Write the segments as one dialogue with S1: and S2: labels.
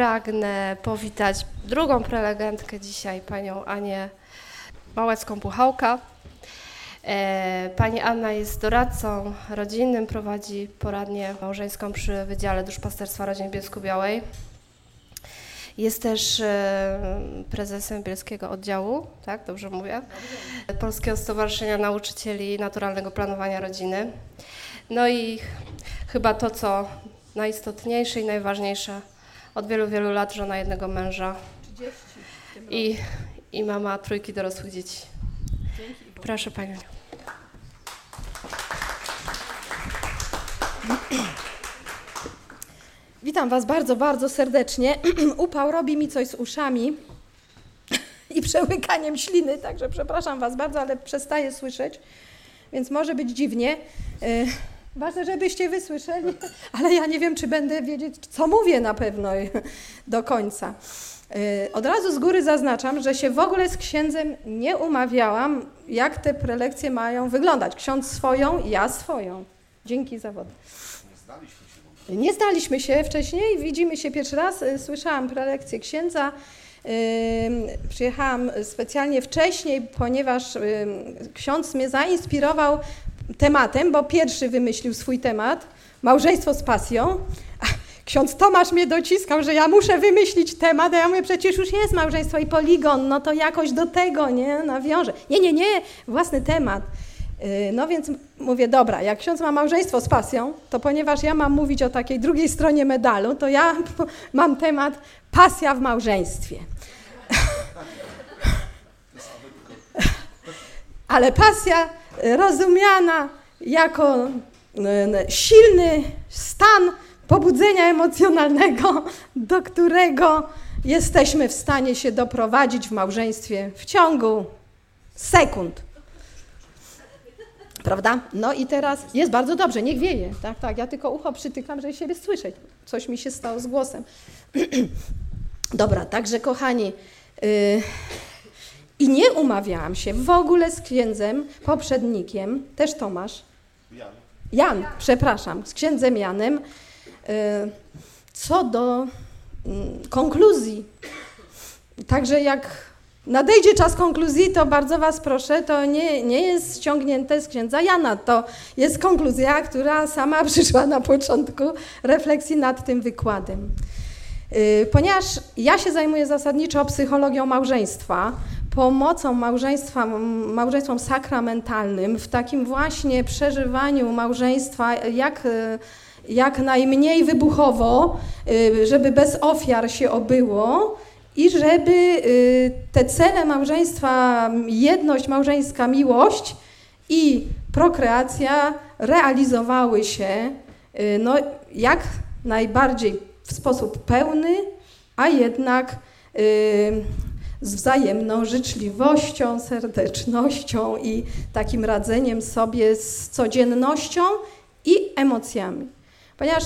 S1: pragnę powitać drugą prelegentkę dzisiaj, panią Anię Małecką-Puchałka. E, pani Anna jest doradcą rodzinnym, prowadzi poradnię małżeńską przy Wydziale Duszpasterstwa Rodzin Bielsku Białej. Jest też e, prezesem Bielskiego Oddziału, tak, dobrze mówię? Polskiego Stowarzyszenia Nauczycieli Naturalnego Planowania Rodziny. No i chyba to, co najistotniejsze i najważniejsze, od wielu, wielu lat żona jednego męża i, i mama trójki dorosłych dzieci. Proszę Panią.
S2: Witam Was bardzo, bardzo serdecznie. Upał robi mi coś z uszami i przełykaniem śliny, także przepraszam Was bardzo, ale przestaję słyszeć, więc może być dziwnie. Y, ważne, żebyście wysłyszeli, ale ja nie wiem, czy będę wiedzieć, co mówię na pewno do końca. Y, od razu z góry zaznaczam, że się w ogóle z księdzem nie umawiałam, jak te prelekcje mają wyglądać. Ksiądz swoją, ja swoją. Dzięki za wodę. Nie znaliśmy się wcześniej, widzimy się pierwszy raz. Y, słyszałam prelekcję księdza. Przyjechałam specjalnie wcześniej, ponieważ ksiądz mnie zainspirował tematem, bo pierwszy wymyślił swój temat małżeństwo z pasją. Ksiądz Tomasz mnie dociskał, że ja muszę wymyślić temat, a ja mówię, przecież już jest małżeństwo i poligon, no to jakoś do tego, nie, nawiążę. Nie, nie, nie, własny temat. Y, no więc mówię, dobra, jak ksiądz ma małżeństwo z pasją, to ponieważ ja mam mówić o takiej drugiej stronie medalu, to ja mam temat pasja w małżeństwie. Ale pasja rozumiana jako silny stan pobudzenia emocjonalnego, do którego jesteśmy w stanie się doprowadzić w małżeństwie w ciągu sekund. Prawda? No i teraz jest bardzo dobrze, niech wieje. Tak, tak. Ja tylko ucho przytykam, żeby siebie słyszeć. Coś mi się stało z głosem. Dobra, także kochani, yy, i nie umawiałam się w ogóle z księdzem poprzednikiem, też Tomasz. Jan. Jan, przepraszam, z księdzem Janem, yy, co do yy, konkluzji. Także jak nadejdzie czas konkluzji, to bardzo Was proszę, to nie, nie jest ściągnięte z księdza Jana. To jest konkluzja, która sama przyszła na początku refleksji nad tym wykładem. Y, ponieważ ja się zajmuję zasadniczo psychologią małżeństwa, pomocą małżeństwa, małżeństwom sakramentalnym w takim właśnie przeżywaniu małżeństwa, jak, jak najmniej wybuchowo, y, żeby bez ofiar się obyło, i żeby y, te cele małżeństwa, jedność małżeńska, miłość i prokreacja realizowały się no, jak najbardziej w sposób pełny, a jednak z wzajemną życzliwością, serdecznością i takim radzeniem sobie z codziennością i emocjami. Ponieważ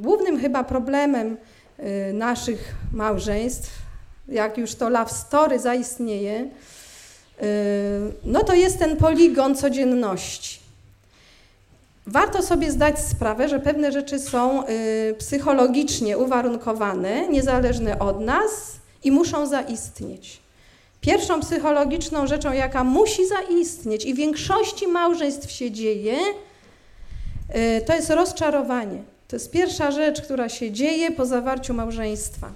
S2: głównym chyba problemem Y, naszych małżeństw, jak już to love story zaistnieje, y, no to jest ten poligon codzienności. Warto sobie zdać sprawę, że pewne rzeczy są y, psychologicznie uwarunkowane, niezależne od nas i muszą zaistnieć. Pierwszą psychologiczną rzeczą, jaka musi zaistnieć i w większości małżeństw się dzieje, to jest rozczarowanie. To jest pierwsza rzecz, która się dzieje po zawarciu małżeństwa.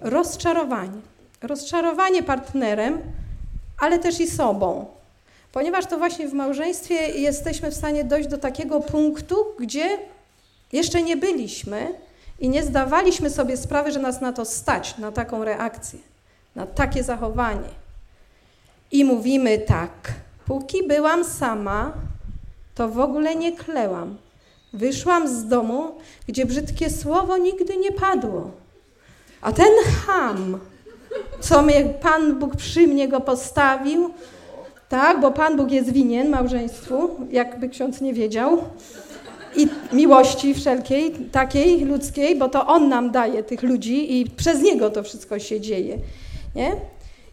S2: Rozczarowanie. Rozczarowanie partnerem, ale też i sobą. Ponieważ to właśnie w małżeństwie jesteśmy w stanie dojść do takiego punktu, gdzie jeszcze nie byliśmy i nie zdawaliśmy sobie sprawy, że nas na to stać, na taką reakcję, na takie zachowanie. I mówimy tak: póki byłam sama, to w ogóle nie klełam Wyszłam z domu, gdzie brzydkie słowo nigdy nie padło. A ten ham, co mnie Pan Bóg przy mnie go postawił, tak, bo Pan Bóg jest winien małżeństwu, jakby ksiądz nie wiedział, i miłości wszelkiej, takiej ludzkiej, bo to On nam daje tych ludzi i przez Niego to wszystko się dzieje. Nie?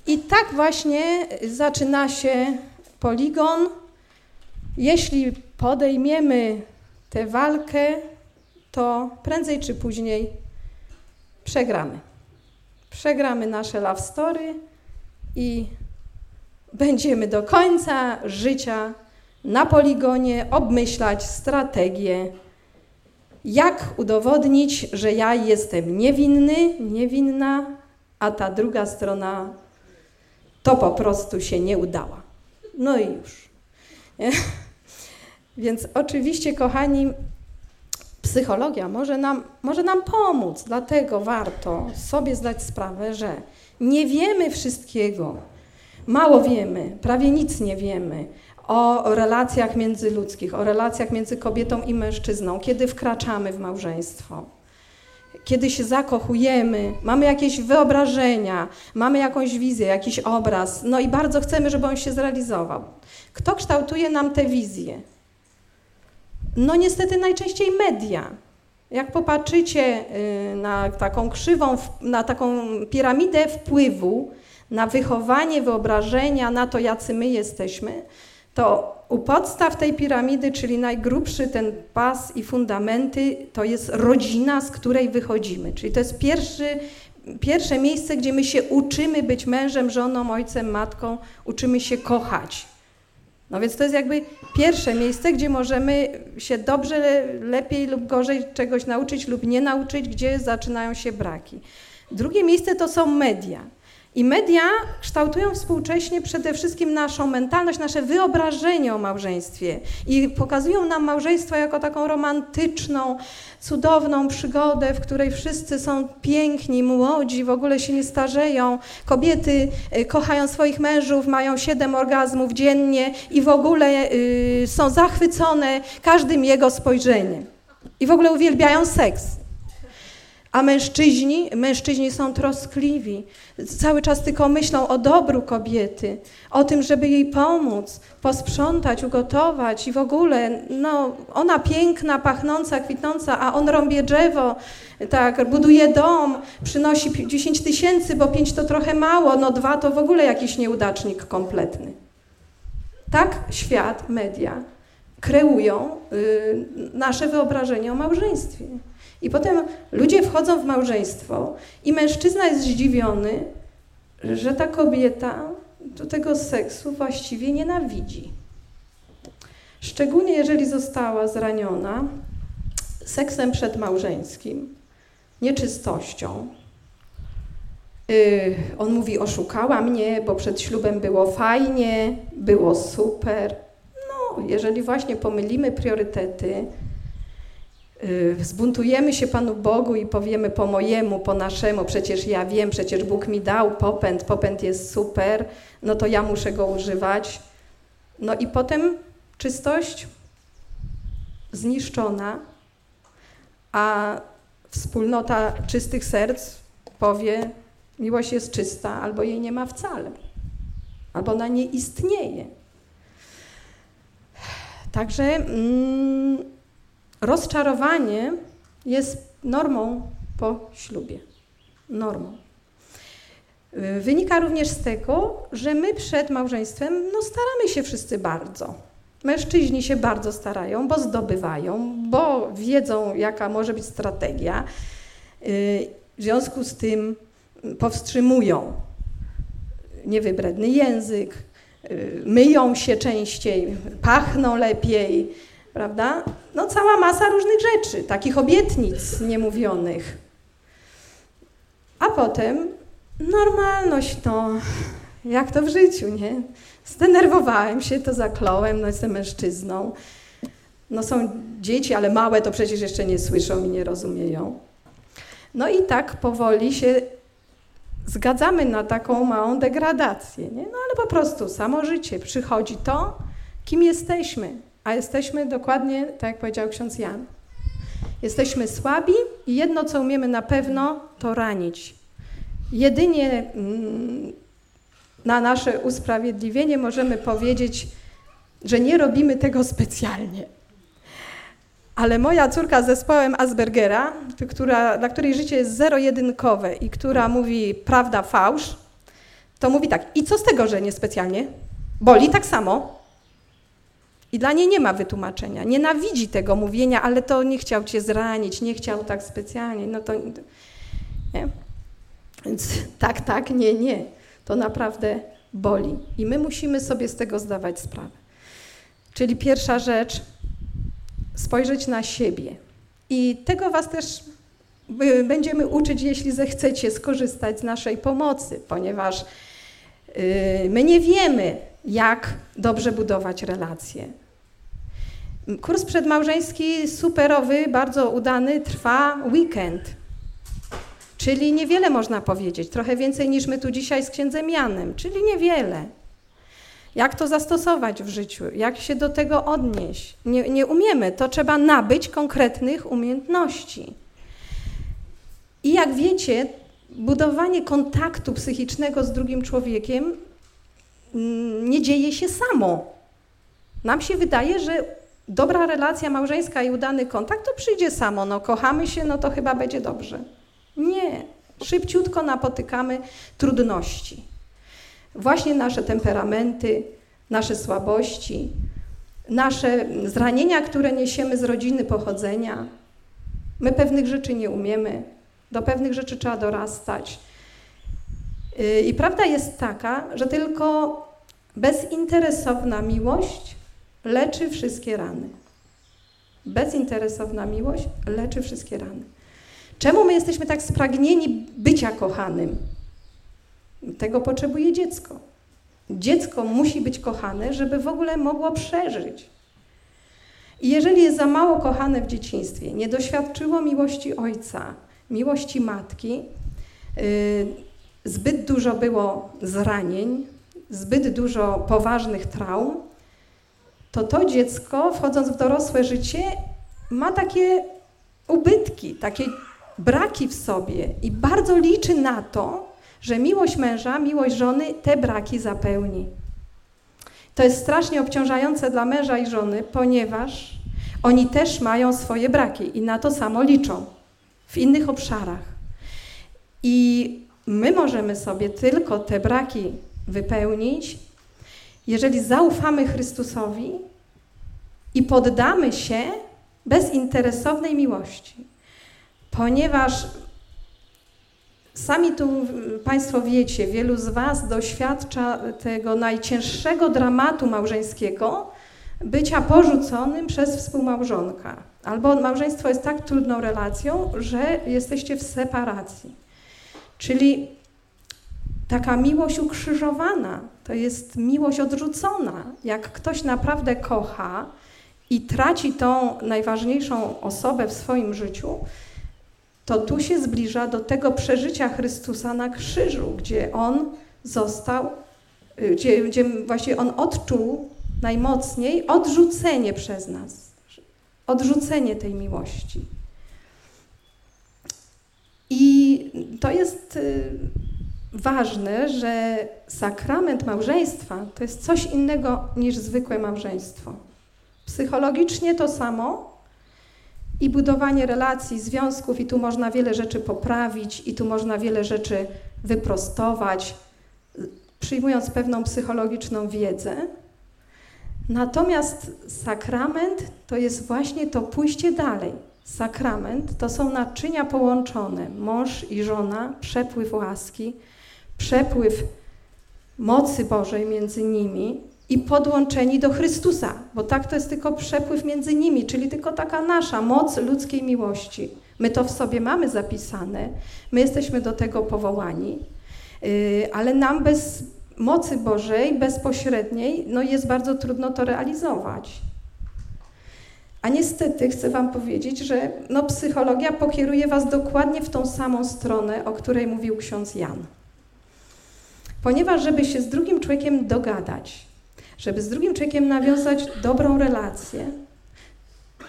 S2: I tak właśnie zaczyna się poligon. Jeśli podejmiemy tę walkę, to prędzej czy później przegramy. Przegramy nasze love story i będziemy do końca życia na poligonie obmyślać strategię, jak udowodnić, że ja jestem niewinny, niewinna, a ta druga strona to po prostu się nie udała. No i już. Więc oczywiście, kochani, psychologia może nam, może nam pomóc, dlatego warto sobie zdać sprawę, że nie wiemy wszystkiego, mało wiemy, prawie nic nie wiemy o relacjach międzyludzkich, o relacjach między kobietą i mężczyzną, kiedy wkraczamy w małżeństwo kiedy się zakochujemy, mamy jakieś wyobrażenia, mamy jakąś wizję, jakiś obraz, no i bardzo chcemy, żeby on się zrealizował. Kto kształtuje nam te wizje? No niestety najczęściej media. Jak popatrzycie y, na taką krzywą, na taką piramidę wpływu, na wychowanie wyobrażenia, na to, jacy my jesteśmy, to u podstaw tej piramidy, czyli najgrubszy ten pas i fundamenty, to jest rodzina, z której wychodzimy. Czyli to jest pierwszy, pierwsze miejsce, gdzie my się uczymy być mężem, żoną, ojcem, matką, uczymy się kochać. No więc to jest jakby pierwsze miejsce, gdzie możemy się dobrze, lepiej lub gorzej czegoś nauczyć lub nie nauczyć, gdzie zaczynają się braki. Drugie miejsce to są media. I media kształtują współcześnie przede wszystkim naszą mentalność, nasze wyobrażenie o małżeństwie i pokazują nam małżeństwo jako taką romantyczną, cudowną przygodę, w której wszyscy są piękni, młodzi, w ogóle się nie starzeją. Kobiety y, kochają swoich mężów, mają siedem orgazmów dziennie i w ogóle y, są zachwycone każdym jego spojrzeniem. I w ogóle uwielbiają seks. A mężczyźni, mężczyźni są troskliwi, cały czas tylko myślą o dobru kobiety, o tym, żeby jej pomóc, posprzątać, ugotować i w ogóle, no, ona piękna, pachnąca, kwitnąca, a on rąbie drzewo, tak, buduje dom, przynosi 10 tysięcy, bo 5 to trochę mało, no dwa to w ogóle jakiś nieudacznik kompletny. Tak świat, media kreują y, nasze wyobrażenie o małżeństwie. I potem ludzie wchodzą w małżeństwo i mężczyzna jest zdziwiony, że ta kobieta do tego seksu właściwie nienawidzi. Szczególnie jeżeli została zraniona seksem przedmałżeńskim, nieczystością. Yy, on mówi, oszukała mnie, bo przed ślubem było fajnie, było super. No, jeżeli właśnie pomylimy priorytety, zbuntujemy się Panu Bogu i powiemy po mojemu, po naszemu, przecież ja wiem, przecież Bóg mi dał popęd, popęd jest super, no to ja muszę go używać. No i potem czystość zniszczona, a wspólnota czystych serc powie, miłość jest czysta, albo jej nie ma wcale, albo ona nie istnieje. Także mm, Rozczarowanie jest normą po ślubie. Normą. Wynika również z tego, że my przed małżeństwem no, staramy się wszyscy bardzo. Mężczyźni się bardzo starają, bo zdobywają, bo wiedzą, jaka może być strategia. W związku z tym powstrzymują niewybredny język, myją się częściej, pachną lepiej, prawda? No cała masa różnych rzeczy, takich obietnic niemówionych. A potem normalność, no, jak to w życiu, nie? Zdenerwowałem się, to zakląłem, no jestem mężczyzną. No są dzieci, ale małe to przecież jeszcze nie słyszą i nie rozumieją. No i tak powoli się zgadzamy na taką małą degradację, nie? No ale po prostu samo życie, przychodzi to, kim jesteśmy, a jesteśmy dokładnie, tak jak powiedział ksiądz Jan. Jesteśmy słabi i jedno, co umiemy na pewno, to ranić. Jedynie mm, na nasze usprawiedliwienie możemy powiedzieć, że nie robimy tego specjalnie. Ale moja córka z zespołem Aspergera, która, dla której życie jest zero-jedynkowe i która mówi prawda, fałsz, to mówi tak, i co z tego, że niespecjalnie? Boli tak samo, i dla niej nie ma wytłumaczenia. Nienawidzi tego mówienia, ale to nie chciał cię zranić, nie chciał tak specjalnie. No to Nie? Więc tak, tak, nie, nie. To naprawdę boli. I my musimy sobie z tego zdawać sprawę. Czyli pierwsza rzecz, spojrzeć na siebie. I tego Was też y, będziemy uczyć, jeśli zechcecie skorzystać z naszej pomocy, ponieważ y, my nie wiemy, jak dobrze budować relacje. Kurs przedmałżeński superowy, bardzo udany, trwa weekend. Czyli niewiele można powiedzieć, trochę więcej niż my tu dzisiaj z księdzem Janem, czyli niewiele. Jak to zastosować w życiu? Jak się do tego odnieść? Nie, nie umiemy, to trzeba nabyć konkretnych umiejętności. I jak wiecie, budowanie kontaktu psychicznego z drugim człowiekiem mm, nie dzieje się samo. Nam się wydaje, że dobra relacja małżeńska i udany kontakt to przyjdzie samo. No, kochamy się, no to chyba będzie dobrze. Nie. Szybciutko napotykamy trudności. Właśnie nasze temperamenty, nasze słabości, nasze zranienia, które niesiemy z rodziny pochodzenia. My pewnych rzeczy nie umiemy, do pewnych rzeczy trzeba dorastać. Yy, I prawda jest taka, że tylko bezinteresowna miłość leczy wszystkie rany. Bezinteresowna miłość leczy wszystkie rany. Czemu my jesteśmy tak spragnieni bycia kochanym? Tego potrzebuje dziecko. Dziecko musi być kochane, żeby w ogóle mogło przeżyć. I jeżeli jest za mało kochane w dzieciństwie, nie doświadczyło miłości ojca, miłości matki, yy, zbyt dużo było zranień, zbyt dużo poważnych traum, to to dziecko, wchodząc w dorosłe życie, ma takie ubytki, takie braki w sobie i bardzo liczy na to, że miłość męża, miłość żony te braki zapełni. To jest strasznie obciążające dla męża i żony, ponieważ oni też mają swoje braki i na to samo liczą w innych obszarach. I my możemy sobie tylko te braki wypełnić, jeżeli zaufamy Chrystusowi i poddamy się bezinteresownej miłości. Ponieważ Sami tu Państwo wiecie, wielu z Was doświadcza tego najcięższego dramatu małżeńskiego, bycia porzuconym przez współmałżonka. Albo małżeństwo jest tak trudną relacją, że jesteście w separacji. Czyli taka miłość ukrzyżowana, to jest miłość odrzucona. Jak ktoś naprawdę kocha i traci tą najważniejszą osobę w swoim życiu, to tu się zbliża do tego przeżycia Chrystusa na krzyżu, gdzie On został, y, gdzie, gdzie właśnie On odczuł najmocniej odrzucenie przez nas, odrzucenie tej miłości. I to jest y, ważne, że sakrament małżeństwa to jest coś innego niż zwykłe małżeństwo. Psychologicznie to samo, i budowanie relacji, związków, i tu można wiele rzeczy poprawić, i tu można wiele rzeczy wyprostować, przyjmując pewną psychologiczną wiedzę. Natomiast sakrament to jest właśnie to pójście dalej. Sakrament to są naczynia połączone, mąż i żona, przepływ łaski, przepływ mocy Bożej między nimi, i podłączeni do Chrystusa, bo tak to jest tylko przepływ między nimi, czyli tylko taka nasza moc ludzkiej miłości. My to w sobie mamy zapisane, my jesteśmy do tego powołani, yy, ale nam bez mocy Bożej, bezpośredniej, no jest bardzo trudno to realizować. A niestety chcę Wam powiedzieć, że no, psychologia pokieruje Was dokładnie w tą samą stronę, o której mówił ksiądz Jan. Ponieważ, żeby się z drugim człowiekiem dogadać, żeby z drugim człowiekiem nawiązać dobrą relację,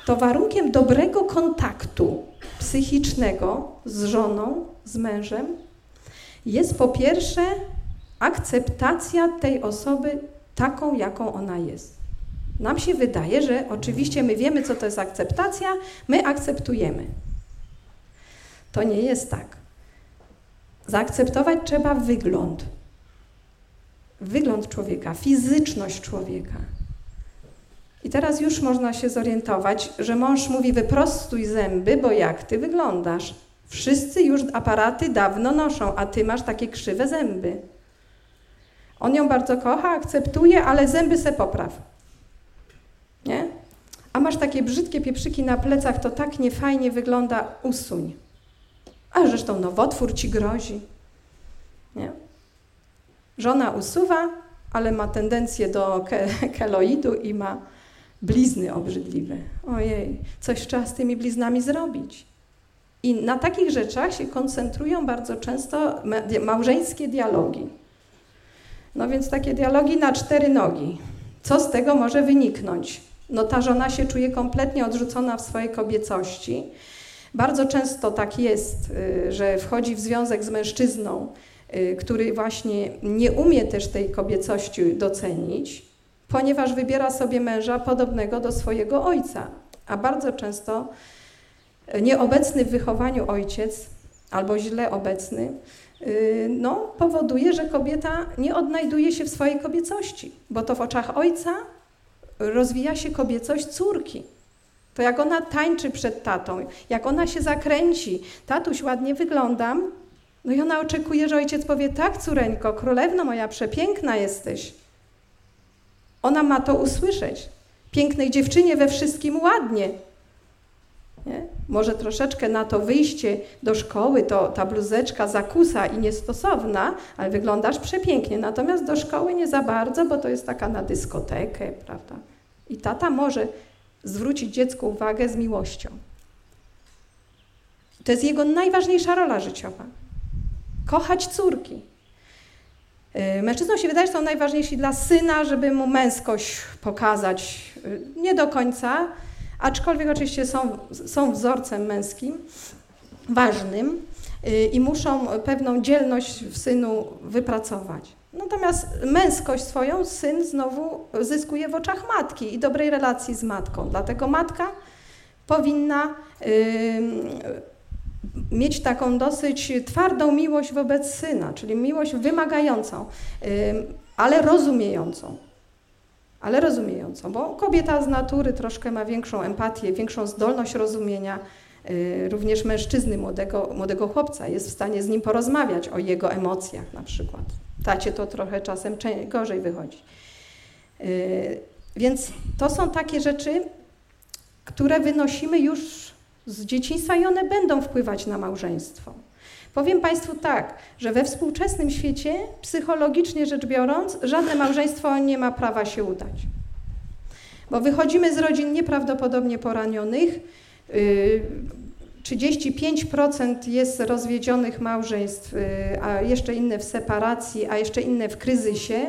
S2: to warunkiem dobrego kontaktu psychicznego z żoną, z mężem jest po pierwsze akceptacja tej osoby taką, jaką ona jest. Nam się wydaje, że oczywiście my wiemy, co to jest akceptacja, my akceptujemy. To nie jest tak. Zaakceptować trzeba wygląd, wygląd człowieka, fizyczność człowieka. I teraz już można się zorientować, że mąż mówi wyprostuj zęby, bo jak ty wyglądasz? Wszyscy już aparaty dawno noszą, a ty masz takie krzywe zęby. On ją bardzo kocha, akceptuje, ale zęby se popraw. Nie? A masz takie brzydkie pieprzyki na plecach, to tak niefajnie wygląda, usuń. A zresztą nowotwór ci grozi. Nie? Żona usuwa, ale ma tendencję do ke keloidu i ma blizny obrzydliwe. Ojej, coś trzeba z tymi bliznami zrobić. I na takich rzeczach się koncentrują bardzo często małżeńskie dialogi. No więc takie dialogi na cztery nogi. Co z tego może wyniknąć? No ta żona się czuje kompletnie odrzucona w swojej kobiecości. Bardzo często tak jest, y, że wchodzi w związek z mężczyzną, który właśnie nie umie też tej kobiecości docenić, ponieważ wybiera sobie męża podobnego do swojego ojca. A bardzo często nieobecny w wychowaniu ojciec, albo źle obecny, y, no, powoduje, że kobieta nie odnajduje się w swojej kobiecości, bo to w oczach ojca rozwija się kobiecość córki. To jak ona tańczy przed tatą, jak ona się zakręci, tatuś ładnie wyglądam, no i ona oczekuje, że ojciec powie, tak córeńko, królewno moja, przepiękna jesteś. Ona ma to usłyszeć. Pięknej dziewczynie we wszystkim ładnie. Nie? Może troszeczkę na to wyjście do szkoły, to ta bluzeczka zakusa i niestosowna, ale wyglądasz przepięknie. Natomiast do szkoły nie za bardzo, bo to jest taka na dyskotekę, prawda? I tata może zwrócić dziecku uwagę z miłością. To jest jego najważniejsza rola życiowa. Kochać córki. Y, mężczyznom się wydaje, że są najważniejsi dla syna, żeby mu męskość pokazać. Y, nie do końca, aczkolwiek oczywiście są, są wzorcem męskim, ważnym y, i muszą pewną dzielność w synu wypracować. Natomiast męskość swoją syn znowu zyskuje w oczach matki i dobrej relacji z matką. Dlatego matka powinna mieć taką dosyć twardą miłość wobec syna, czyli miłość wymagającą, ale rozumiejącą ale rozumiejącą, bo kobieta z natury troszkę ma większą empatię, większą zdolność rozumienia. Y, również mężczyzny, młodego, młodego chłopca, jest w stanie z nim porozmawiać o jego emocjach na przykład. Tacie to trochę czasem gorzej wychodzi. Y, więc to są takie rzeczy, które wynosimy już z dzieciństwa i one będą wpływać na małżeństwo. Powiem Państwu tak, że we współczesnym świecie, psychologicznie rzecz biorąc, żadne małżeństwo nie ma prawa się udać. Bo wychodzimy z rodzin nieprawdopodobnie poranionych. 35% y, jest rozwiedzionych małżeństw, y, a jeszcze inne w separacji, a jeszcze inne w kryzysie.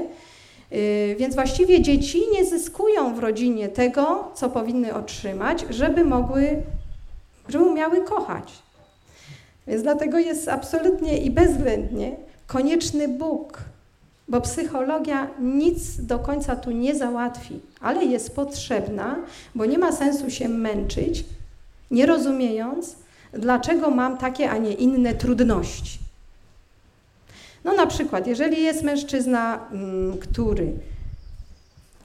S2: Y, więc właściwie dzieci nie zyskują w rodzinie tego, co powinny otrzymać, żeby mogły, żeby umiały kochać. Więc dlatego jest absolutnie i bezwzględnie konieczny Bóg, bo psychologia nic do końca tu nie załatwi, ale jest potrzebna, bo nie ma sensu się męczyć, nie rozumiejąc, dlaczego mam takie, a nie inne trudności. No na przykład, jeżeli jest mężczyzna, mm, który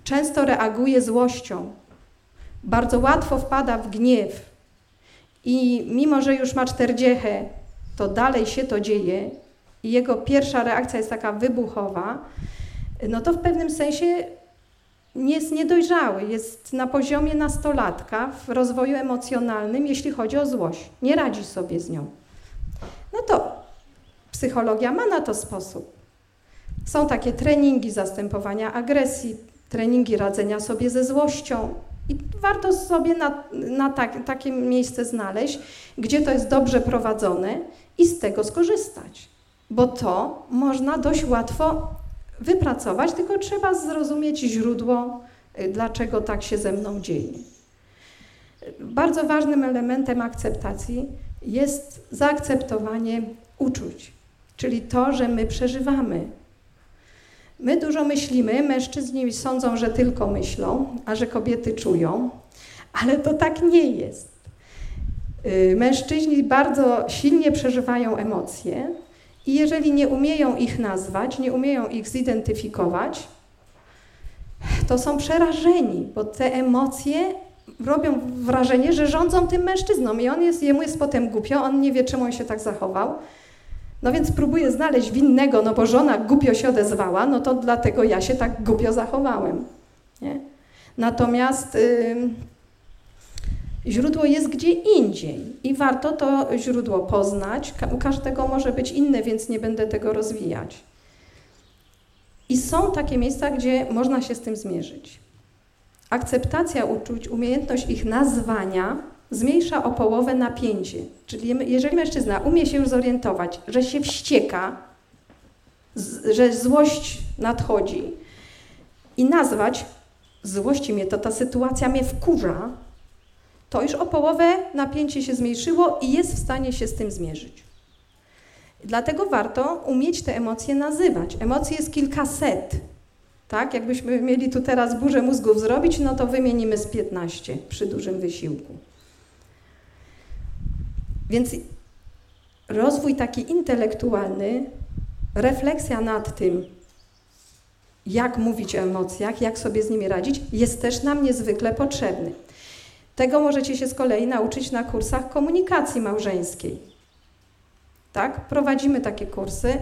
S2: często reaguje złością, bardzo łatwo wpada w gniew, i mimo, że już ma czterdziechę, to dalej się to dzieje i jego pierwsza reakcja jest taka wybuchowa, no to w pewnym sensie jest niedojrzały, jest na poziomie nastolatka w rozwoju emocjonalnym, jeśli chodzi o złość. Nie radzi sobie z nią. No to psychologia ma na to sposób. Są takie treningi zastępowania agresji, treningi radzenia sobie ze złością, i warto sobie na, na tak, takie miejsce znaleźć, gdzie to jest dobrze prowadzone i z tego skorzystać. Bo to można dość łatwo wypracować, tylko trzeba zrozumieć źródło, y, dlaczego tak się ze mną dzieje. Bardzo ważnym elementem akceptacji jest zaakceptowanie uczuć, czyli to, że my przeżywamy My dużo myślimy, mężczyźni sądzą, że tylko myślą, a że kobiety czują, ale to tak nie jest. Y, mężczyźni bardzo silnie przeżywają emocje i jeżeli nie umieją ich nazwać, nie umieją ich zidentyfikować, to są przerażeni, bo te emocje robią wrażenie, że rządzą tym mężczyzną i on jest, jemu jest potem głupio, on nie wie, czemu on się tak zachował. No więc próbuje znaleźć winnego, no bo żona głupio się odezwała, no to dlatego ja się tak głupio zachowałem. Nie? Natomiast y, źródło jest gdzie indziej i warto to źródło poznać. U każdego może być inne, więc nie będę tego rozwijać. I są takie miejsca, gdzie można się z tym zmierzyć. Akceptacja uczuć, umiejętność ich nazwania zmniejsza o połowę napięcie. Czyli jeżeli mężczyzna umie się już zorientować, że się wścieka, że złość nadchodzi i nazwać, złości mnie to, ta sytuacja mnie wkurza, to już o połowę napięcie się zmniejszyło i jest w stanie się z tym zmierzyć. Dlatego warto umieć te emocje nazywać. Emocji jest kilkaset. Tak? Jakbyśmy mieli tu teraz burzę mózgów zrobić, no to wymienimy z 15 przy dużym wysiłku. Więc rozwój taki intelektualny, refleksja nad tym, jak mówić o emocjach, jak sobie z nimi radzić, jest też nam niezwykle potrzebny. Tego możecie się z kolei nauczyć na kursach komunikacji małżeńskiej. Tak? Prowadzimy takie kursy.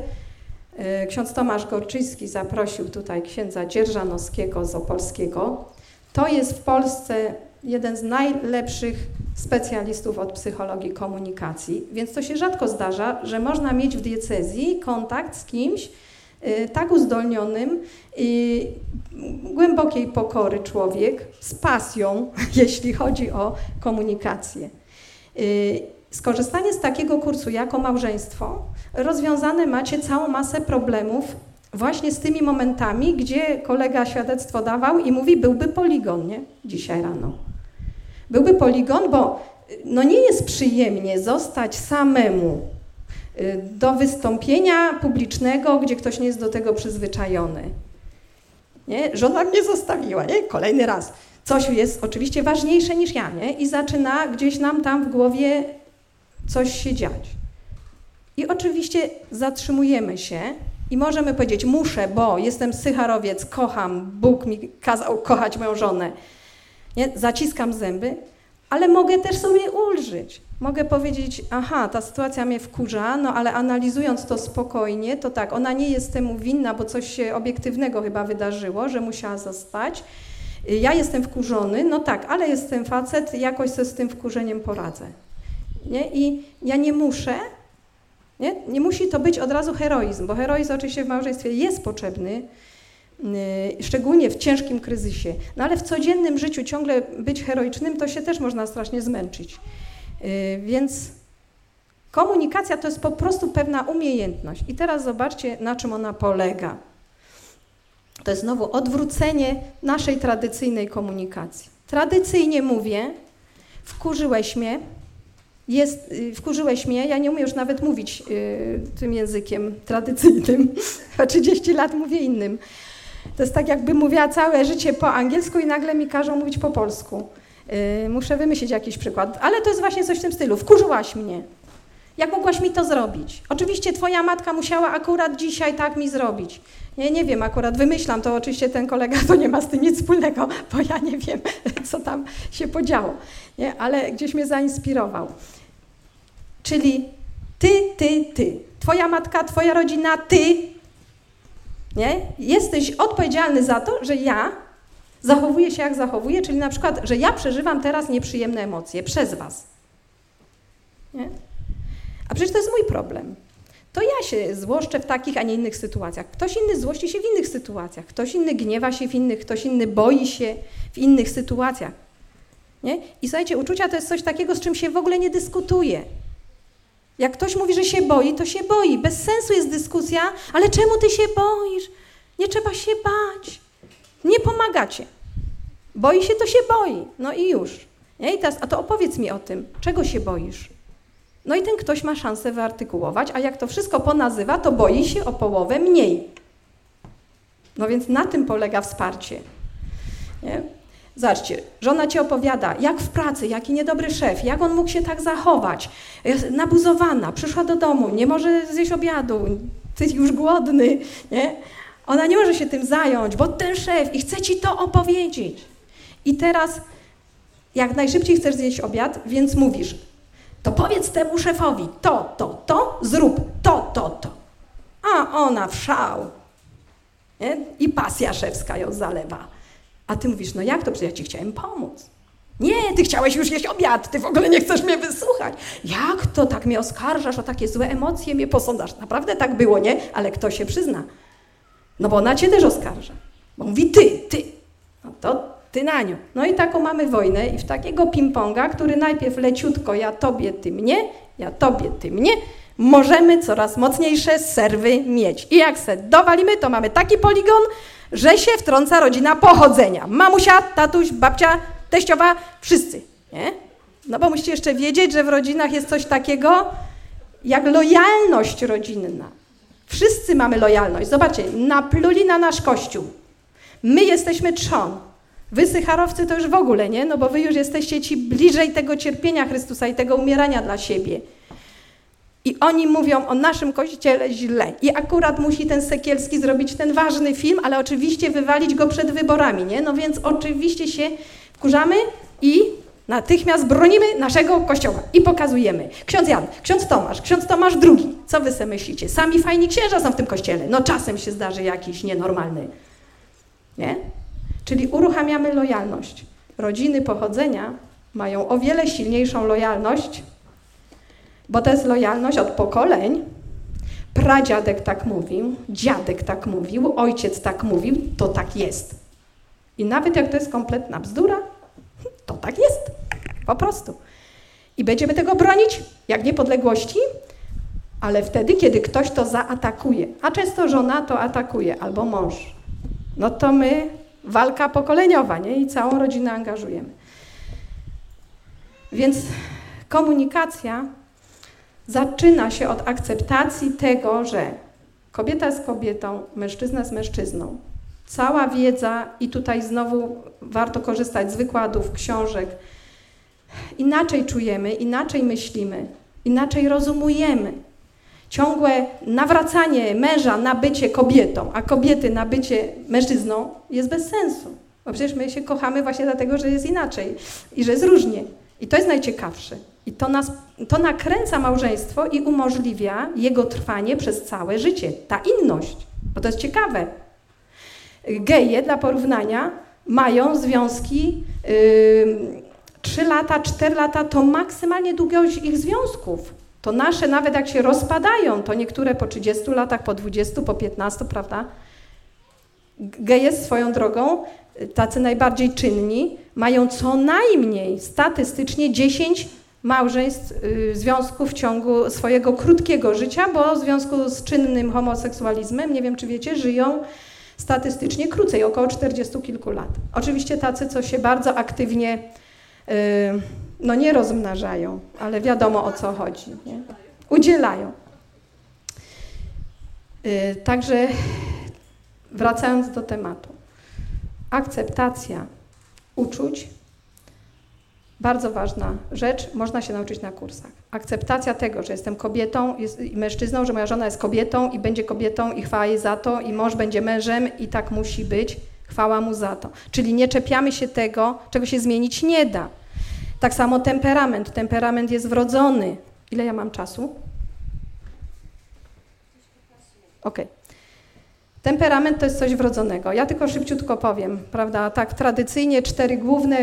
S2: E, ksiądz Tomasz Gorczyński zaprosił tutaj księdza Dzierżanowskiego z Opolskiego. To jest w Polsce jeden z najlepszych specjalistów od psychologii komunikacji, więc to się rzadko zdarza, że można mieć w diecezji kontakt z kimś y, tak uzdolnionym głębokiej pokory człowiek, z pasją, jeśli chodzi o komunikację. Y, skorzystanie z takiego kursu jako małżeństwo, rozwiązane macie całą masę problemów właśnie z tymi momentami, gdzie kolega świadectwo dawał i mówi, byłby poligon, nie? Dzisiaj rano. Byłby poligon, bo no nie jest przyjemnie zostać samemu y, do wystąpienia publicznego, gdzie ktoś nie jest do tego przyzwyczajony. Nie? Żona mnie zostawiła, nie? Kolejny raz. Coś jest oczywiście ważniejsze niż ja, nie? I zaczyna gdzieś nam tam w głowie coś się dziać. I oczywiście zatrzymujemy się i możemy powiedzieć, muszę, bo jestem sycharowiec, kocham, Bóg mi kazał kochać moją żonę. Nie? Zaciskam zęby, ale mogę też sobie ulżyć. Mogę powiedzieć, aha, ta sytuacja mnie wkurza, no ale analizując to spokojnie, to tak, ona nie jest temu winna, bo coś się obiektywnego chyba wydarzyło, że musiała zostać. Ja jestem wkurzony, no tak, ale jestem facet, jakoś sobie z tym wkurzeniem poradzę. Nie? I ja nie muszę, nie? nie musi to być od razu heroizm, bo heroizm oczywiście w małżeństwie jest potrzebny, szczególnie w ciężkim kryzysie. No ale w codziennym życiu ciągle być heroicznym, to się też można strasznie zmęczyć. Y, więc komunikacja to jest po prostu pewna umiejętność. I teraz zobaczcie, na czym ona polega. To jest znowu odwrócenie naszej tradycyjnej komunikacji. Tradycyjnie mówię, wkurzyłeś mnie, jest, y, wkurzyłeś mnie, ja nie umiem już nawet mówić y, tym językiem tradycyjnym, a 30 lat mówię innym. To jest tak, jakbym mówiła całe życie po angielsku i nagle mi każą mówić po polsku. Yy, muszę wymyślić jakiś przykład, ale to jest właśnie coś w tym stylu. Wkurzyłaś mnie. Jak mogłaś mi to zrobić? Oczywiście twoja matka musiała akurat dzisiaj tak mi zrobić. Nie, nie wiem, akurat wymyślam, to oczywiście ten kolega to nie ma z tym nic wspólnego, bo ja nie wiem, co tam się podziało. Nie? Ale gdzieś mnie zainspirował. Czyli ty, ty, ty. Twoja matka, twoja rodzina, ty nie? Jesteś odpowiedzialny za to, że ja zachowuję się jak zachowuję, czyli na przykład, że ja przeżywam teraz nieprzyjemne emocje przez was. Nie? A przecież to jest mój problem. To ja się złoszczę w takich, a nie innych sytuacjach. Ktoś inny złości się w innych sytuacjach. Ktoś inny gniewa się w innych, ktoś inny boi się w innych sytuacjach. Nie? I słuchajcie, uczucia to jest coś takiego, z czym się w ogóle nie dyskutuje. Jak ktoś mówi, że się boi, to się boi. Bez sensu jest dyskusja, ale czemu ty się boisz? Nie trzeba się bać. Nie pomagacie. Boi się, to się boi. No i już. Nie? I teraz, a to opowiedz mi o tym, czego się boisz? No i ten ktoś ma szansę wyartykułować, a jak to wszystko ponazywa, to boi się o połowę mniej. No więc na tym polega wsparcie. Nie? Zobaczcie, żona ci opowiada, jak w pracy, jaki niedobry szef, jak on mógł się tak zachować. Jest nabuzowana, przyszła do domu, nie może zjeść obiadu, ty już głodny, nie? Ona nie może się tym zająć, bo ten szef i chce ci to opowiedzieć. I teraz Jak najszybciej chcesz zjeść obiad, więc mówisz, to powiedz temu szefowi to, to, to, zrób to, to, to. A ona w szał. Nie? I pasja szewska ją zalewa. A ty mówisz, no jak to? Przecież ja ci chciałem pomóc. Nie, ty chciałeś już jeść obiad, ty w ogóle nie chcesz mnie wysłuchać. Jak to tak mnie oskarżasz o takie złe emocje, mnie posądzasz? Naprawdę tak było, nie? Ale kto się przyzna? No bo ona cię też oskarża. Bo mówi ty, ty. No to ty na nią. No i taką mamy wojnę i w takiego ping-ponga, który najpierw leciutko ja tobie, ty mnie, ja tobie, ty mnie, możemy coraz mocniejsze serwy mieć. I jak se dowalimy, to mamy taki poligon, że się wtrąca rodzina pochodzenia. Mamusia, tatuś, babcia, teściowa, wszyscy. Nie? No bo musicie jeszcze wiedzieć, że w rodzinach jest coś takiego jak lojalność rodzinna. Wszyscy mamy lojalność. Zobaczcie, napluli na nasz kościół. My jesteśmy trzon. Wy, sycharowcy, to już w ogóle, nie? No bo wy już jesteście ci bliżej tego cierpienia Chrystusa i tego umierania dla siebie. I oni mówią o naszym kościele źle. I akurat musi ten Sekielski zrobić ten ważny film, ale oczywiście wywalić go przed wyborami, nie? No więc oczywiście się wkurzamy i natychmiast bronimy naszego kościoła i pokazujemy. Ksiądz Jan, ksiądz Tomasz, ksiądz Tomasz drugi. Co wy sobie myślicie? Sami fajni księża są w tym kościele. No czasem się zdarzy jakiś nienormalny. Nie? Czyli uruchamiamy lojalność. Rodziny pochodzenia mają o wiele silniejszą lojalność, bo to jest lojalność od pokoleń. Pradziadek tak mówił, dziadek tak mówił, ojciec tak mówił, to tak jest. I nawet jak to jest kompletna bzdura, to tak jest. Po prostu. I będziemy tego bronić jak niepodległości, ale wtedy, kiedy ktoś to zaatakuje. A często żona to atakuje, albo mąż. No to my walka pokoleniowa, nie? I całą rodzinę angażujemy. Więc komunikacja zaczyna się od akceptacji tego, że kobieta jest kobietą, mężczyzna jest mężczyzną. Cała wiedza, i tutaj znowu warto korzystać z wykładów, książek. Inaczej czujemy, inaczej myślimy, inaczej rozumujemy. Ciągłe nawracanie męża na bycie kobietą, a kobiety na bycie mężczyzną jest bez sensu. Bo przecież my się kochamy właśnie dlatego, że jest inaczej i że jest różnie. I to jest najciekawsze. I to, nas, to nakręca małżeństwo i umożliwia jego trwanie przez całe życie. Ta inność, bo to jest ciekawe. Geje, dla porównania, mają związki yy, 3 lata, 4 lata to maksymalnie długość ich związków. To nasze, nawet jak się rozpadają, to niektóre po 30 latach, po 20, po 15, prawda? Geje swoją drogą, tacy najbardziej czynni, mają co najmniej statystycznie 10 małżeństw, y, związków w ciągu swojego krótkiego życia, bo w związku z czynnym homoseksualizmem, nie wiem czy wiecie, żyją statystycznie krócej, około 40 kilku lat. Oczywiście tacy, co się bardzo aktywnie, y, no nie rozmnażają, ale wiadomo o co chodzi. Nie? Udzielają. Y, także wracając do tematu. Akceptacja uczuć bardzo ważna rzecz, można się nauczyć na kursach. Akceptacja tego, że jestem kobietą i mężczyzną, że moja żona jest kobietą i będzie kobietą i chwała jej za to i mąż będzie mężem i tak musi być, chwała mu za to. Czyli nie czepiamy się tego, czego się zmienić nie da. Tak samo temperament. Temperament jest wrodzony. Ile ja mam czasu? Okej. Okay. Temperament to jest coś wrodzonego. Ja tylko szybciutko powiem, prawda? Tak, tradycyjnie cztery główne,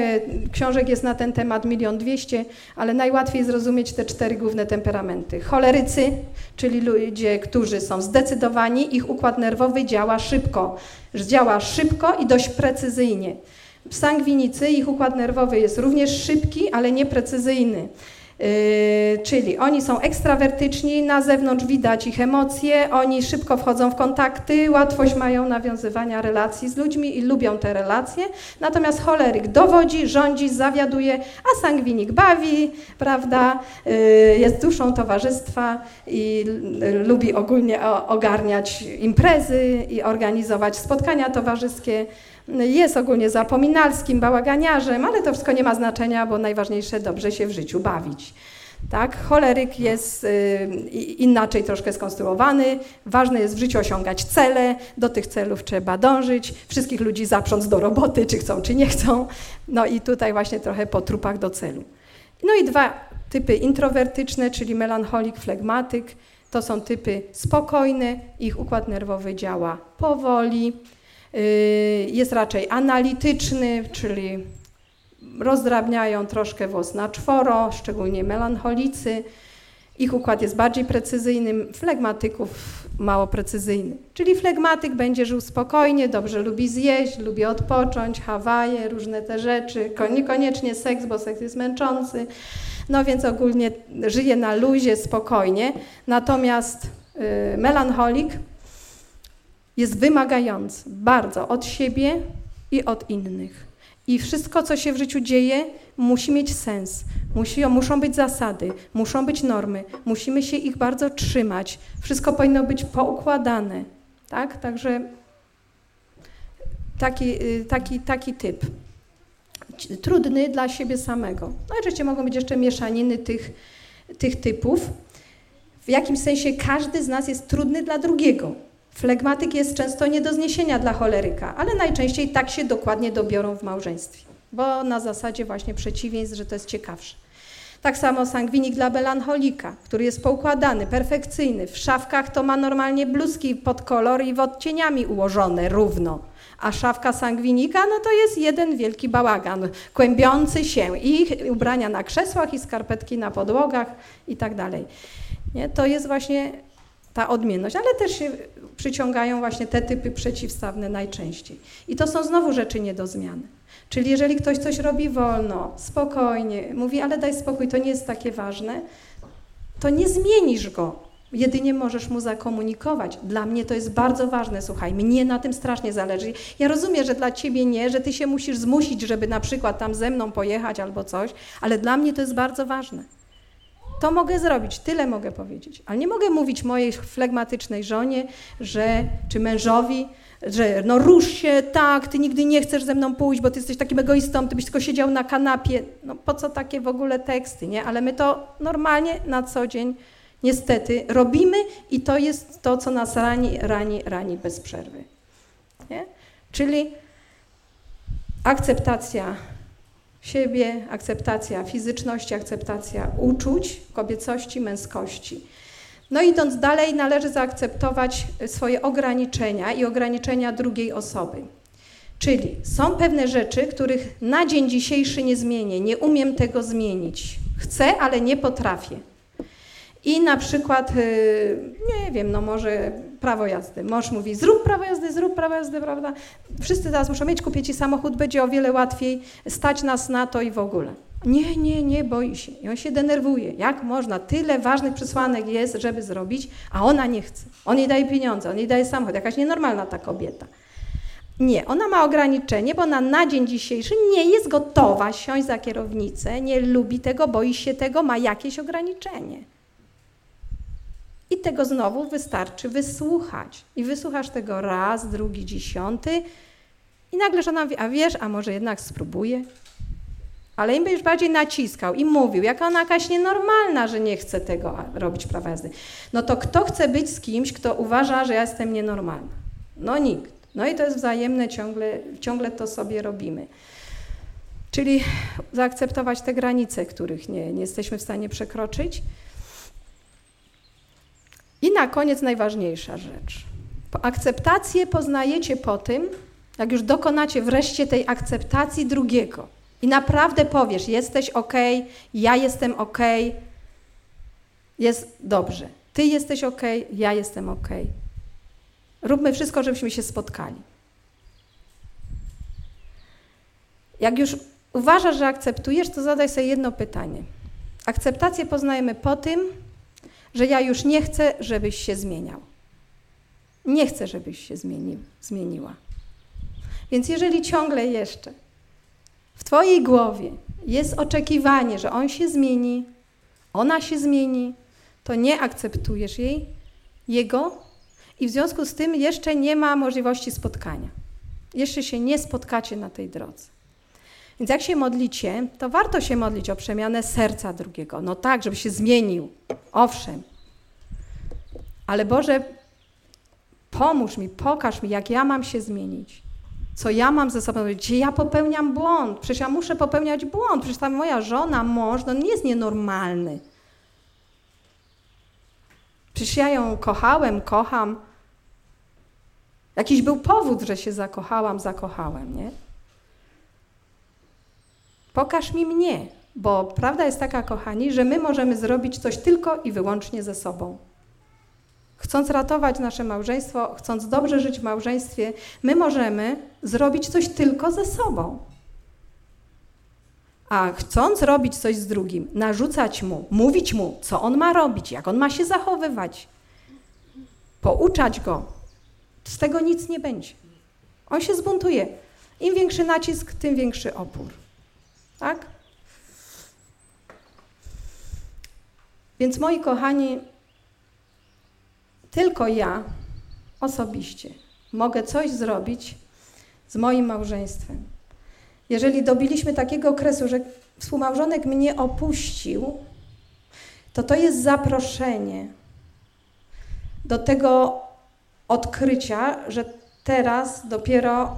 S2: książek jest na ten temat milion dwieście, ale najłatwiej zrozumieć te cztery główne temperamenty. Cholerycy, czyli ludzie, którzy są zdecydowani, ich układ nerwowy działa szybko. Działa szybko i dość precyzyjnie. Sangwinicy, ich układ nerwowy jest również szybki, ale nieprecyzyjny. Yy, czyli oni są ekstrawertyczni, na zewnątrz widać ich emocje, oni szybko wchodzą w kontakty, łatwość mają nawiązywania relacji z ludźmi i lubią te relacje. Natomiast choleryk dowodzi, rządzi, zawiaduje, a sangwinik bawi, prawda, yy, jest duszą towarzystwa i lubi ogólnie ogarniać imprezy i organizować spotkania towarzyskie jest ogólnie zapominalskim, bałaganiarzem, ale to wszystko nie ma znaczenia, bo najważniejsze dobrze się w życiu bawić. Tak, choleryk jest y, inaczej troszkę skonstruowany. Ważne jest w życiu osiągać cele, do tych celów trzeba dążyć, wszystkich ludzi zaprząc do roboty, czy chcą, czy nie chcą. No i tutaj właśnie trochę po trupach do celu. No i dwa typy introwertyczne, czyli melancholik, flegmatyk. To są typy spokojne, ich układ nerwowy działa powoli, jest raczej analityczny, czyli rozdrabniają troszkę włos na czworo, szczególnie melancholicy. Ich układ jest bardziej precyzyjny, flegmatyków mało precyzyjny. Czyli flegmatyk będzie żył spokojnie, dobrze lubi zjeść, lubi odpocząć, Hawaje, różne te rzeczy, niekoniecznie seks, bo seks jest męczący. No więc ogólnie żyje na luzie, spokojnie. Natomiast y, melancholik jest wymagający bardzo od siebie i od innych. I wszystko, co się w życiu dzieje, musi mieć sens. Musi, muszą być zasady, muszą być normy, musimy się ich bardzo trzymać. Wszystko powinno być poukładane. Tak? Także taki, y, taki, taki typ. Trudny dla siebie samego. No i oczywiście mogą być jeszcze mieszaniny tych, tych typów. W jakimś sensie każdy z nas jest trudny dla drugiego. Flegmatyk jest często nie do zniesienia dla choleryka, ale najczęściej tak się dokładnie dobiorą w małżeństwie, bo na zasadzie właśnie przeciwieństw, że to jest ciekawsze. Tak samo sangwinik dla melancholika, który jest poukładany, perfekcyjny. W szafkach to ma normalnie bluzki pod kolor i w odcieniami ułożone równo. A szafka sangwinika, no to jest jeden wielki bałagan, kłębiący się i ubrania na krzesłach, i skarpetki na podłogach i tak dalej. Nie? To jest właśnie ta odmienność, ale też się przyciągają właśnie te typy przeciwstawne najczęściej. I to są znowu rzeczy nie do zmiany. Czyli jeżeli ktoś coś robi wolno, spokojnie, mówi, ale daj spokój, to nie jest takie ważne, to nie zmienisz go. Jedynie możesz mu zakomunikować. Dla mnie to jest bardzo ważne, słuchaj, mnie na tym strasznie zależy. Ja rozumiem, że dla ciebie nie, że ty się musisz zmusić, żeby na przykład tam ze mną pojechać albo coś, ale dla mnie to jest bardzo ważne. To mogę zrobić, tyle mogę powiedzieć. Ale nie mogę mówić mojej flegmatycznej żonie, że, czy mężowi, że no rusz się, tak, ty nigdy nie chcesz ze mną pójść, bo ty jesteś takim egoistą, ty byś tylko siedział na kanapie. No po co takie w ogóle teksty, nie? Ale my to normalnie na co dzień niestety robimy i to jest to, co nas rani, rani, rani bez przerwy. Nie? Czyli akceptacja siebie, akceptacja fizyczności, akceptacja uczuć, kobiecości, męskości. No idąc dalej, należy zaakceptować swoje ograniczenia i ograniczenia drugiej osoby. Czyli są pewne rzeczy, których na dzień dzisiejszy nie zmienię, nie umiem tego zmienić. Chcę, ale nie potrafię. I na przykład, y, nie wiem, no może prawo jazdy. Mąż mówi, zrób prawo jazdy, zrób prawo jazdy, prawda? Wszyscy teraz muszą mieć, kupię ci samochód, będzie o wiele łatwiej, stać nas na to i w ogóle. Nie, nie, nie, boi się. I on się denerwuje. Jak można? Tyle ważnych przesłanek jest, żeby zrobić, a ona nie chce. On jej daje pieniądze, on jej daje samochód. Jakaś nienormalna ta kobieta. Nie, ona ma ograniczenie, bo ona na dzień dzisiejszy nie jest gotowa siąść za kierownicę, nie lubi tego, boi się tego, ma jakieś ograniczenie. I tego znowu wystarczy wysłuchać. I wysłuchasz tego raz, drugi, dziesiąty. I nagle żona mówi, a wiesz, a może jednak spróbuję? Ale im byś bardziej naciskał i mówił, jaka ona jakaś nienormalna, że nie chce tego robić prawa jazdy. No to kto chce być z kimś, kto uważa, że ja jestem nienormalna? No nikt. No i to jest wzajemne, ciągle, ciągle to sobie robimy. Czyli zaakceptować te granice, których nie, nie jesteśmy w stanie przekroczyć. I na koniec najważniejsza rzecz. Akceptację poznajecie po tym, jak już dokonacie wreszcie tej akceptacji drugiego. I naprawdę powiesz, jesteś ok, ja jestem ok, jest dobrze. Ty jesteś ok, ja jestem ok. Róbmy wszystko, żebyśmy się spotkali. Jak już uważasz, że akceptujesz, to zadaj sobie jedno pytanie. Akceptację poznajemy po tym, że ja już nie chcę, żebyś się zmieniał. Nie chcę, żebyś się zmienił, zmieniła. Więc jeżeli ciągle jeszcze w Twojej głowie jest oczekiwanie, że on się zmieni, ona się zmieni, to nie akceptujesz jej, jego i w związku z tym jeszcze nie ma możliwości spotkania. Jeszcze się nie spotkacie na tej drodze. Więc jak się modlicie, to warto się modlić o przemianę serca drugiego. No tak, żeby się zmienił. Owszem. Ale Boże, pomóż mi, pokaż mi, jak ja mam się zmienić. Co ja mam ze sobą? Gdzie ja popełniam błąd? Przecież ja muszę popełniać błąd. Przecież ta moja żona, mąż, no nie jest nienormalny. Przecież ja ją kochałem, kocham. Jakiś był powód, że się zakochałam, zakochałem, nie? Pokaż mi mnie, bo prawda jest taka, kochani, że my możemy zrobić coś tylko i wyłącznie ze sobą. Chcąc ratować nasze małżeństwo, chcąc dobrze żyć w małżeństwie, my możemy zrobić coś tylko ze sobą. A chcąc robić coś z drugim, narzucać mu, mówić mu, co on ma robić, jak on ma się zachowywać, pouczać go, z tego nic nie będzie. On się zbuntuje. Im większy nacisk, tym większy opór. Tak? Więc moi kochani, tylko ja osobiście mogę coś zrobić z moim małżeństwem. Jeżeli dobiliśmy takiego okresu, że współmałżonek mnie opuścił, to to jest zaproszenie do tego odkrycia, że teraz dopiero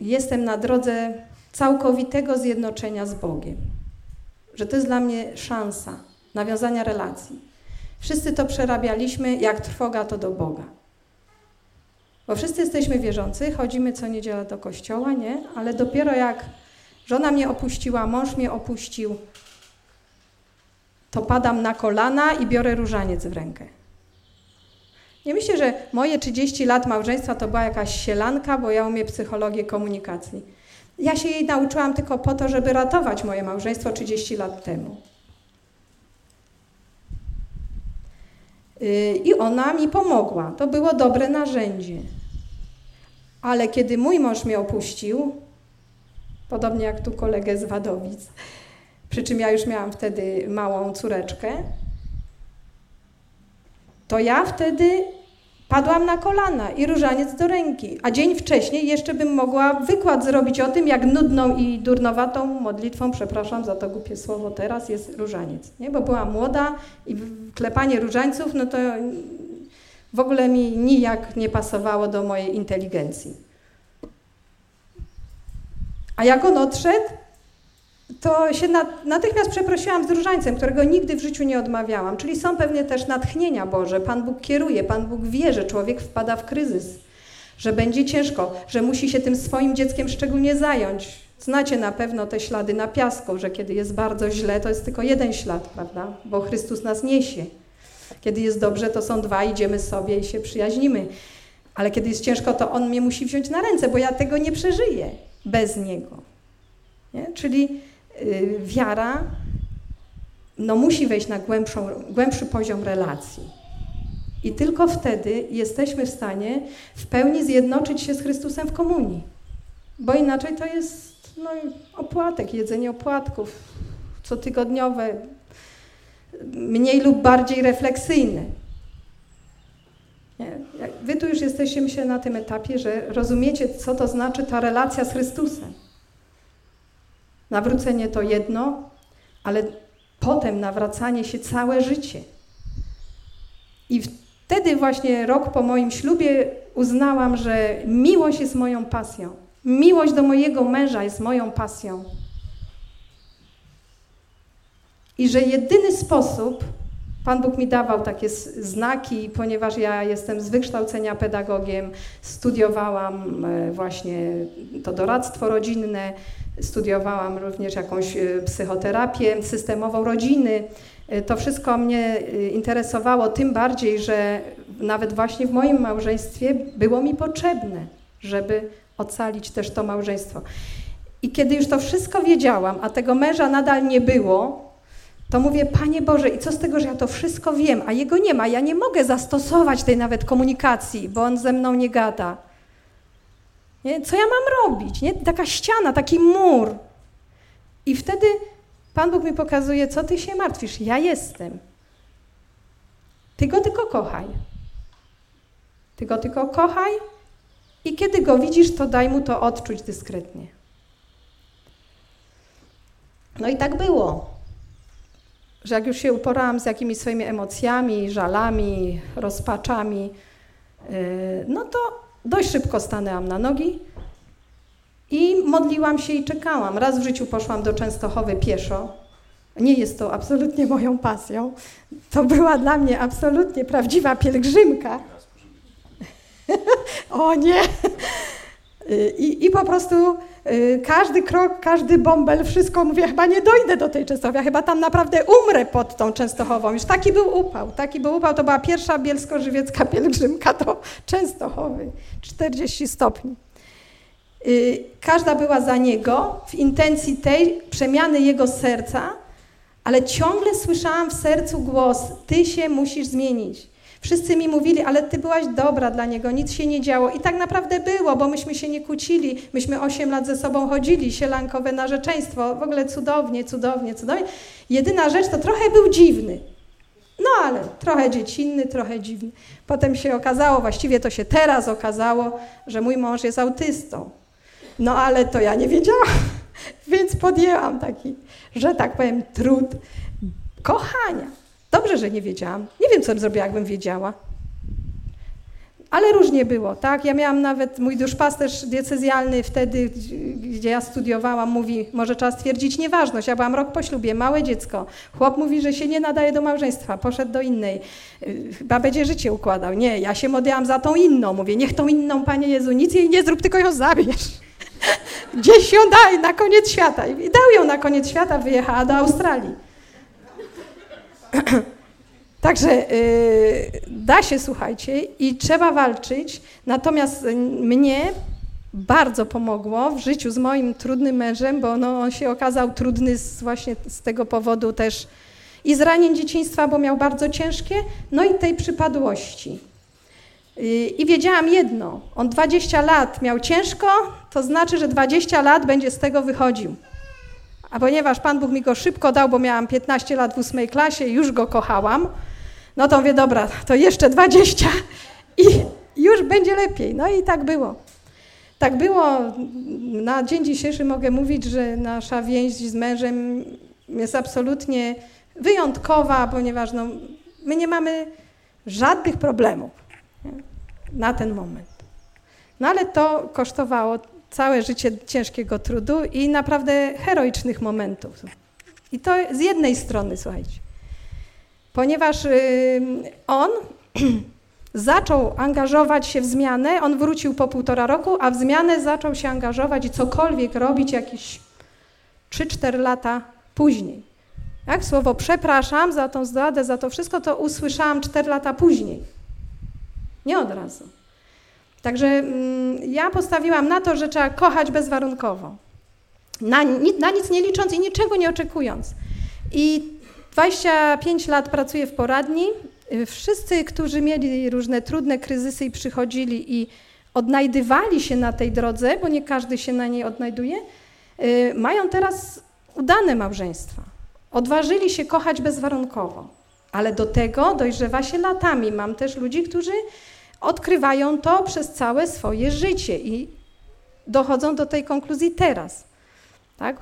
S2: jestem na drodze całkowitego zjednoczenia z Bogiem. Że to jest dla mnie szansa nawiązania relacji. Wszyscy to przerabialiśmy, jak trwoga to do Boga. Bo wszyscy jesteśmy wierzący, chodzimy co niedzielę do kościoła, nie? Ale dopiero jak żona mnie opuściła, mąż mnie opuścił, to padam na kolana i biorę różaniec w rękę. Nie myślę, że moje 30 lat małżeństwa to była jakaś sielanka, bo ja umiem psychologię komunikacji. Ja się jej nauczyłam tylko po to, żeby ratować moje małżeństwo 30 lat temu. Y, I ona mi pomogła. To było dobre narzędzie. Ale kiedy mój mąż mnie opuścił, podobnie jak tu kolegę z Wadowic, przy czym ja już miałam wtedy małą córeczkę, to ja wtedy Padłam na kolana i różaniec do ręki, a dzień wcześniej jeszcze bym mogła wykład zrobić o tym, jak nudną i durnowatą modlitwą, przepraszam za to głupie słowo teraz, jest różaniec. Nie? Bo byłam młoda i klepanie różańców, no to w ogóle mi nijak nie pasowało do mojej inteligencji. A jak on odszedł, to się natychmiast przeprosiłam z różańcem, którego nigdy w życiu nie odmawiałam. Czyli są pewnie też natchnienia Boże. Pan Bóg kieruje, Pan Bóg wie, że człowiek wpada w kryzys, że będzie ciężko, że musi się tym swoim dzieckiem szczególnie zająć. Znacie na pewno te ślady na piasku, że kiedy jest bardzo źle, to jest tylko jeden ślad, prawda? Bo Chrystus nas niesie. Kiedy jest dobrze, to są dwa, idziemy sobie i się przyjaźnimy. Ale kiedy jest ciężko, to On mnie musi wziąć na ręce, bo ja tego nie przeżyję bez Niego. Nie? Czyli wiara no, musi wejść na głębszą, głębszy poziom relacji. I tylko wtedy jesteśmy w stanie w pełni zjednoczyć się z Chrystusem w komunii. Bo inaczej to jest no, opłatek, jedzenie opłatków cotygodniowe, mniej lub bardziej refleksyjne. Nie? Wy tu już jesteście, myślę, na tym etapie, że rozumiecie, co to znaczy ta relacja z Chrystusem. Nawrócenie to jedno, ale potem nawracanie się całe życie. I wtedy właśnie rok po moim ślubie uznałam, że miłość jest moją pasją. Miłość do mojego męża jest moją pasją. I że jedyny sposób, Pan Bóg mi dawał takie znaki, ponieważ ja jestem z wykształcenia pedagogiem, studiowałam e, właśnie to doradztwo rodzinne, Studiowałam również jakąś e, psychoterapię systemową rodziny. E, to wszystko mnie interesowało, tym bardziej, że nawet właśnie w moim małżeństwie było mi potrzebne, żeby ocalić też to małżeństwo. I kiedy już to wszystko wiedziałam, a tego męża nadal nie było, to mówię, Panie Boże, i co z tego, że ja to wszystko wiem, a jego nie ma? Ja nie mogę zastosować tej nawet komunikacji, bo on ze mną nie gada. Nie? Co ja mam robić? Nie? Taka ściana, taki mur. I wtedy Pan Bóg mi pokazuje, co ty się martwisz. Ja jestem. Ty go tylko kochaj. Ty go tylko kochaj i kiedy go widzisz, to daj mu to odczuć dyskretnie. No i tak było, że jak już się uporałam z jakimiś swoimi emocjami, żalami, rozpaczami, yy, no to dość szybko stanęłam na nogi i modliłam się i czekałam. Raz w życiu poszłam do Częstochowy pieszo. Nie jest to absolutnie moją pasją. To była dla mnie absolutnie prawdziwa pielgrzymka. o nie! I, I po prostu y, każdy krok, każdy bąbel, wszystko mówię, chyba nie dojdę do tej Częstochowy, chyba tam naprawdę umrę pod tą Częstochową. Już taki był upał, taki był upał, to była pierwsza bielsko-żywiecka pielgrzymka do Częstochowy, 40 stopni. Y, każda była za niego w intencji tej przemiany jego serca, ale ciągle słyszałam w sercu głos: Ty się musisz zmienić. Wszyscy mi mówili, ale ty byłaś dobra dla niego, nic się nie działo. I tak naprawdę było, bo myśmy się nie kłócili. Myśmy 8 lat ze sobą chodzili, sielankowe narzeczeństwo, w ogóle cudownie, cudownie, cudownie. Jedyna rzecz to trochę był dziwny. No ale trochę dziecinny, trochę dziwny. Potem się okazało, właściwie to się teraz okazało, że mój mąż jest autystą. No ale to ja nie wiedziałam, więc podjęłam taki, że tak powiem, trud kochania. Dobrze, że nie wiedziałam. Nie wiem, co bym zrobiła, jakbym wiedziała. Ale różnie było, tak? Ja miałam nawet, mój duszpasterz diecezjalny wtedy, gdzie ja studiowałam, mówi, może trzeba stwierdzić nieważność. Ja byłam rok po ślubie, małe dziecko. Chłop mówi, że się nie nadaje do małżeństwa, poszedł do innej. Chyba będzie życie układał. Nie, ja się modliłam za tą inną. Mówię, niech tą inną, Panie Jezu, nic jej nie zrób, tylko ją zabierz. Gdzieś ją daj na koniec świata. I dał ją na koniec świata, wyjechała do Australii. Także yy, da się, słuchajcie, i trzeba walczyć. Natomiast mnie bardzo pomogło w życiu z moim trudnym mężem, bo no, on się okazał trudny z, właśnie z tego powodu też i zranień dzieciństwa, bo miał bardzo ciężkie, no i tej przypadłości. I wiedziałam jedno, on 20 lat miał ciężko, to znaczy, że 20 lat będzie z tego wychodził. A ponieważ Pan Bóg mi go szybko dał, bo miałam 15 lat w ósmej klasie już go kochałam, no to mówię, dobra, to jeszcze 20 i już będzie lepiej. No i tak było. Tak było. Na dzień dzisiejszy mogę mówić, że nasza więź z mężem jest absolutnie wyjątkowa, ponieważ no, my nie mamy żadnych problemów na ten moment. No ale to kosztowało całe życie ciężkiego trudu i naprawdę heroicznych momentów. I to z jednej strony, słuchajcie, ponieważ on zaczął angażować się w zmianę, on wrócił po półtora roku, a w zmianę zaczął się angażować i cokolwiek robić jakieś 3-4 lata później. Jak słowo przepraszam za tą zdradę, za to wszystko, to usłyszałam 4 lata później. Nie od razu. Także mm, ja postawiłam na to, że trzeba kochać bezwarunkowo. Na, na nic nie licząc i niczego nie oczekując. I 25 lat pracuję w poradni. Wszyscy, którzy mieli różne trudne kryzysy i przychodzili i odnajdywali się na tej drodze, bo nie każdy się na niej odnajduje, y, mają teraz udane małżeństwa. Odważyli się kochać bezwarunkowo. Ale do tego dojrzewa się latami. Mam też ludzi, którzy odkrywają to przez całe swoje życie i dochodzą do tej konkluzji teraz. Tak?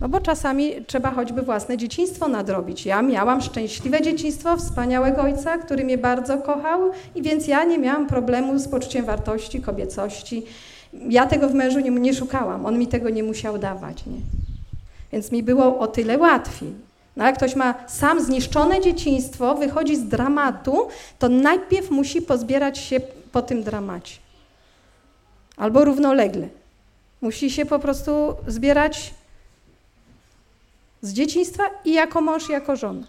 S2: No bo czasami trzeba choćby własne dzieciństwo nadrobić. Ja miałam szczęśliwe dzieciństwo, wspaniałego ojca, który mnie bardzo kochał i więc ja nie miałam problemu z poczuciem wartości, kobiecości. Ja tego w mężu nie, nie szukałam, on mi tego nie musiał dawać. Nie? Więc mi było o tyle łatwiej. Jak ktoś ma sam zniszczone dzieciństwo, wychodzi z dramatu, to najpierw musi pozbierać się po tym dramacie. Albo równolegle. Musi się po prostu zbierać z dzieciństwa i jako mąż, i jako żona.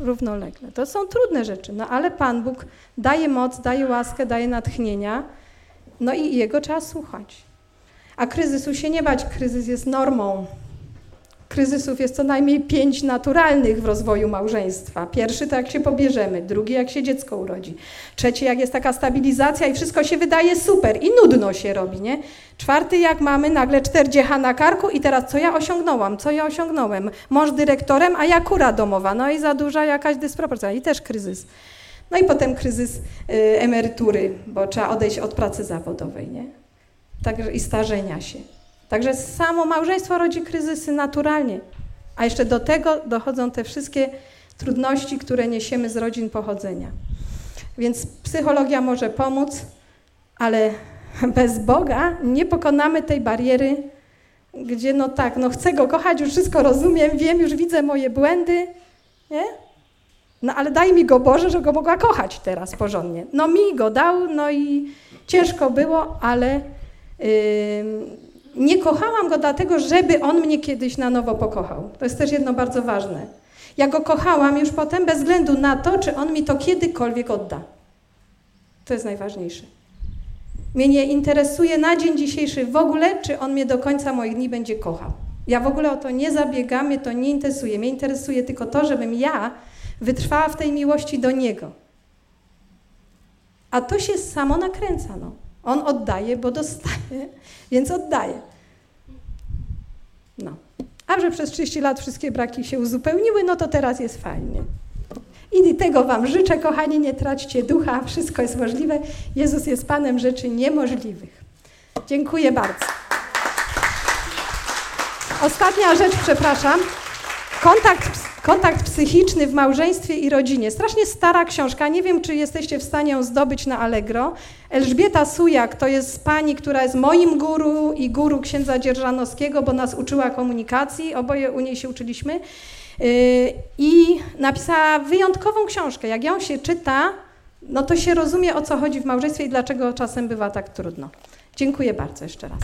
S2: Równolegle. To są trudne rzeczy, no ale Pan Bóg daje moc, daje łaskę, daje natchnienia, no i Jego trzeba słuchać. A kryzysu się nie bać, kryzys jest normą kryzysów jest co najmniej pięć naturalnych w rozwoju małżeństwa. Pierwszy to jak się pobierzemy, drugi jak się dziecko urodzi, trzeci jak jest taka stabilizacja i wszystko się wydaje super i nudno się robi, nie? Czwarty jak mamy nagle czterdziecha na karku i teraz co ja osiągnąłam, co ja osiągnąłem? Mąż dyrektorem, a ja kura domowa, no i za duża jakaś dysproporcja i też kryzys. No i potem kryzys y, emerytury, bo trzeba odejść od pracy zawodowej, nie? Także i starzenia się. Także samo małżeństwo rodzi kryzysy naturalnie. A jeszcze do tego dochodzą te wszystkie trudności, które niesiemy z rodzin pochodzenia. Więc psychologia może pomóc, ale bez Boga nie pokonamy tej bariery, gdzie no tak, no chcę Go kochać, już wszystko rozumiem, wiem, już widzę moje błędy, nie? No ale daj mi Go Boże, że Go mogła kochać teraz porządnie. No mi Go dał, no i ciężko było, ale yy, nie kochałam Go dlatego, żeby On mnie kiedyś na nowo pokochał. To jest też jedno bardzo ważne. Ja Go kochałam już potem bez względu na to, czy On mi to kiedykolwiek odda. To jest najważniejsze. Mnie nie interesuje na dzień dzisiejszy w ogóle, czy on mnie do końca moich dni będzie kochał. Ja w ogóle o to nie zabiegam, mnie to nie interesuje. Mnie interesuje tylko to, żebym ja wytrwała w tej miłości do Niego. A to się samo nakręca. No. On oddaje, bo dostaje, więc oddaje. No. A że przez 30 lat wszystkie braki się uzupełniły, no to teraz jest fajnie. I tego Wam życzę, kochani, nie traćcie ducha, wszystko jest możliwe. Jezus jest Panem rzeczy niemożliwych. Dziękuję bardzo. Ostatnia rzecz, przepraszam. Kontakt, kontakt psychiczny w małżeństwie i rodzinie. Strasznie stara książka, nie wiem, czy jesteście w stanie ją zdobyć na Allegro. Elżbieta Sujak to jest pani, która jest moim guru i guru księdza Dzierżanowskiego, bo nas uczyła komunikacji, oboje u niej się uczyliśmy. I napisała wyjątkową książkę. Jak ją się czyta, no to się rozumie, o co chodzi w małżeństwie i dlaczego czasem bywa tak trudno. Dziękuję bardzo jeszcze raz.